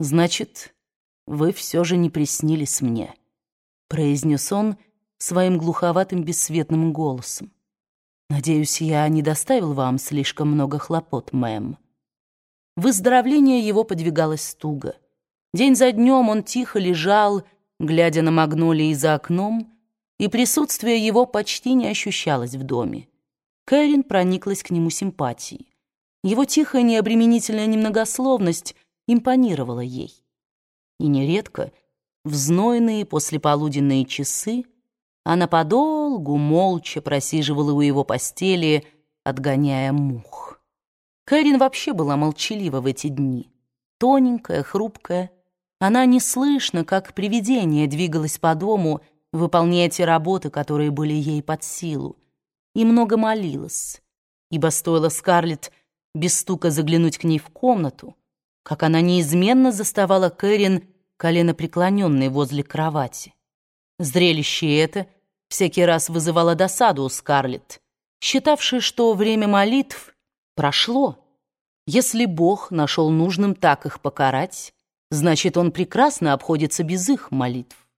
«Значит, вы все же не приснились мне», — произнес он своим глуховатым бесцветным голосом. «Надеюсь, я не доставил вам слишком много хлопот, мэм». Выздоровление его подвигалось туго. День за днем он тихо лежал, глядя на магнолии за окном, и присутствие его почти не ощущалось в доме. Кэрин прониклась к нему симпатией. Его тихая необременительная немногословность импонировала ей. И нередко в знойные послеполуденные часы она подолгу молча просиживала у его постели, отгоняя мух. Кэрин вообще была молчалива в эти дни. Тоненькая, хрупкая. Она неслышно, как привидение, двигалась по дому, выполняя те работы, которые были ей под силу, и много молилась, ибо стоило Скарлетт без стука заглянуть к ней в комнату, как она неизменно заставала Кэрин коленопреклоненной возле кровати. Зрелище это всякий раз вызывало досаду у Скарлетт, считавшей, что время молитв прошло. Если Бог нашел нужным так их покарать, значит, Он прекрасно обходится без их молитв.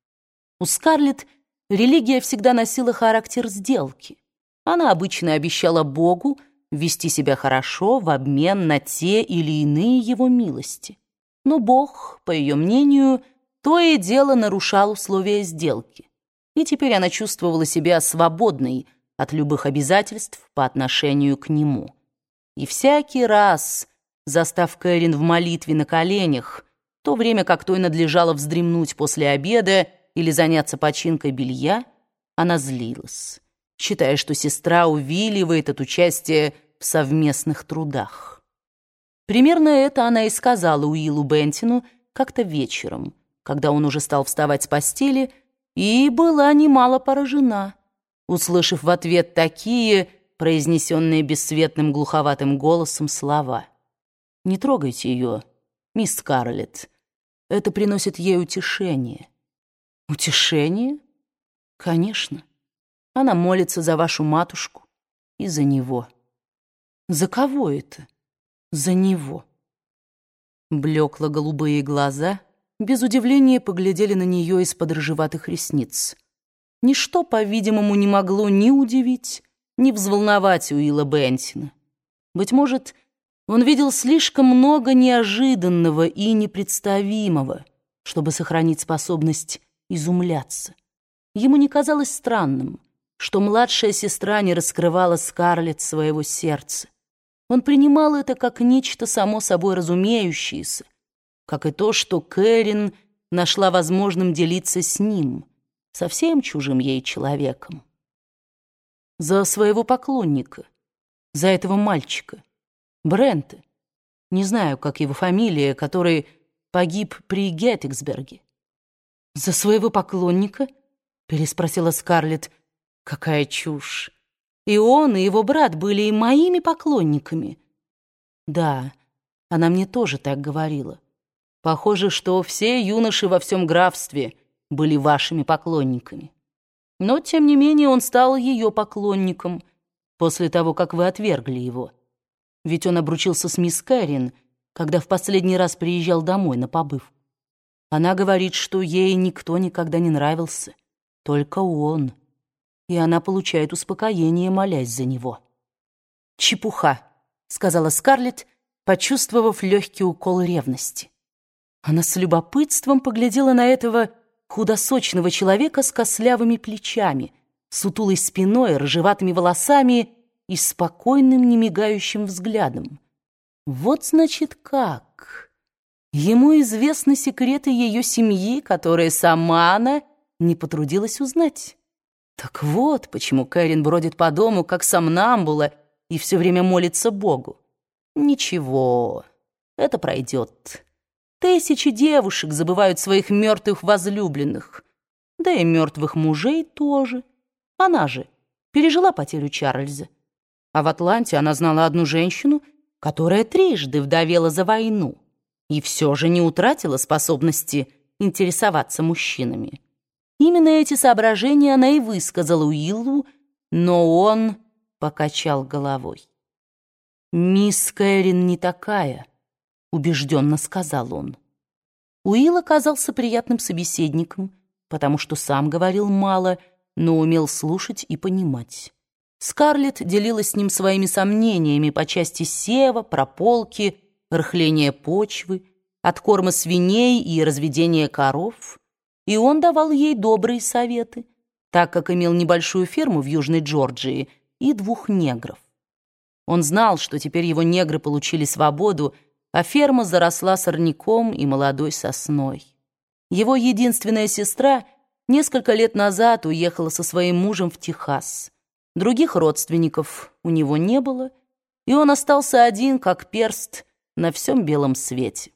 У Скарлетт религия всегда носила характер сделки. Она обычно обещала Богу вести себя хорошо в обмен на те или иные его милости. Но Бог, по ее мнению, то и дело нарушал условия сделки. И теперь она чувствовала себя свободной от любых обязательств по отношению к нему. И всякий раз, застав Кэрин в молитве на коленях, то время как той надлежало вздремнуть после обеда или заняться починкой белья, она злилась считая, что сестра увиливает от участия в совместных трудах. Примерно это она и сказала Уиллу Бентину как-то вечером, когда он уже стал вставать с постели, и была немало поражена, услышав в ответ такие, произнесенные бесцветным глуховатым голосом, слова. «Не трогайте ее, мисс Скарлетт. Это приносит ей утешение». «Утешение? Конечно». Она молится за вашу матушку и за него. За кого это? За него. Блекло-голубые глаза без удивления поглядели на нее из-под рыжеватых ресниц. Ничто, по-видимому, не могло ни удивить, ни взволновать Уилла Бентина. Быть может, он видел слишком много неожиданного и непредставимого, чтобы сохранить способность изумляться. Ему не казалось странным, что младшая сестра не раскрывала Скарлетт своего сердца. Он принимал это как нечто само собой разумеющееся, как и то, что Кэрин нашла возможным делиться с ним, совсем чужим ей человеком. За своего поклонника, за этого мальчика, Брента, не знаю, как его фамилия, который погиб при Геттиксберге. «За своего поклонника?» — переспросила Скарлетт, Какая чушь! И он, и его брат были и моими поклонниками. Да, она мне тоже так говорила. Похоже, что все юноши во всем графстве были вашими поклонниками. Но, тем не менее, он стал ее поклонником после того, как вы отвергли его. Ведь он обручился с мисс Кэрин, когда в последний раз приезжал домой на побывку. Она говорит, что ей никто никогда не нравился, только он — и она получает успокоение, молясь за него. «Чепуха», — сказала Скарлетт, почувствовав легкий укол ревности. Она с любопытством поглядела на этого худосочного человека с кослявыми плечами, сутулой спиной, рыжеватыми волосами и спокойным, немигающим взглядом. Вот значит как. Ему известны секреты ее семьи, которые сама она не потрудилась узнать. Так вот, почему Кэрин бродит по дому, как сомнамбула, и все время молится Богу. Ничего, это пройдет. Тысячи девушек забывают своих мертвых возлюбленных. Да и мертвых мужей тоже. Она же пережила потерю Чарльза. А в Атланте она знала одну женщину, которая трижды вдовела за войну и все же не утратила способности интересоваться мужчинами. Именно эти соображения она и высказала Уиллу, но он покачал головой. «Мисс Кэрин не такая», — убежденно сказал он. Уилл оказался приятным собеседником, потому что сам говорил мало, но умел слушать и понимать. Скарлетт делилась с ним своими сомнениями по части сева, прополки, рыхления почвы, откорма свиней и разведения коров, и он давал ей добрые советы, так как имел небольшую ферму в Южной Джорджии и двух негров. Он знал, что теперь его негры получили свободу, а ферма заросла сорняком и молодой сосной. Его единственная сестра несколько лет назад уехала со своим мужем в Техас. Других родственников у него не было, и он остался один, как перст, на всем белом свете.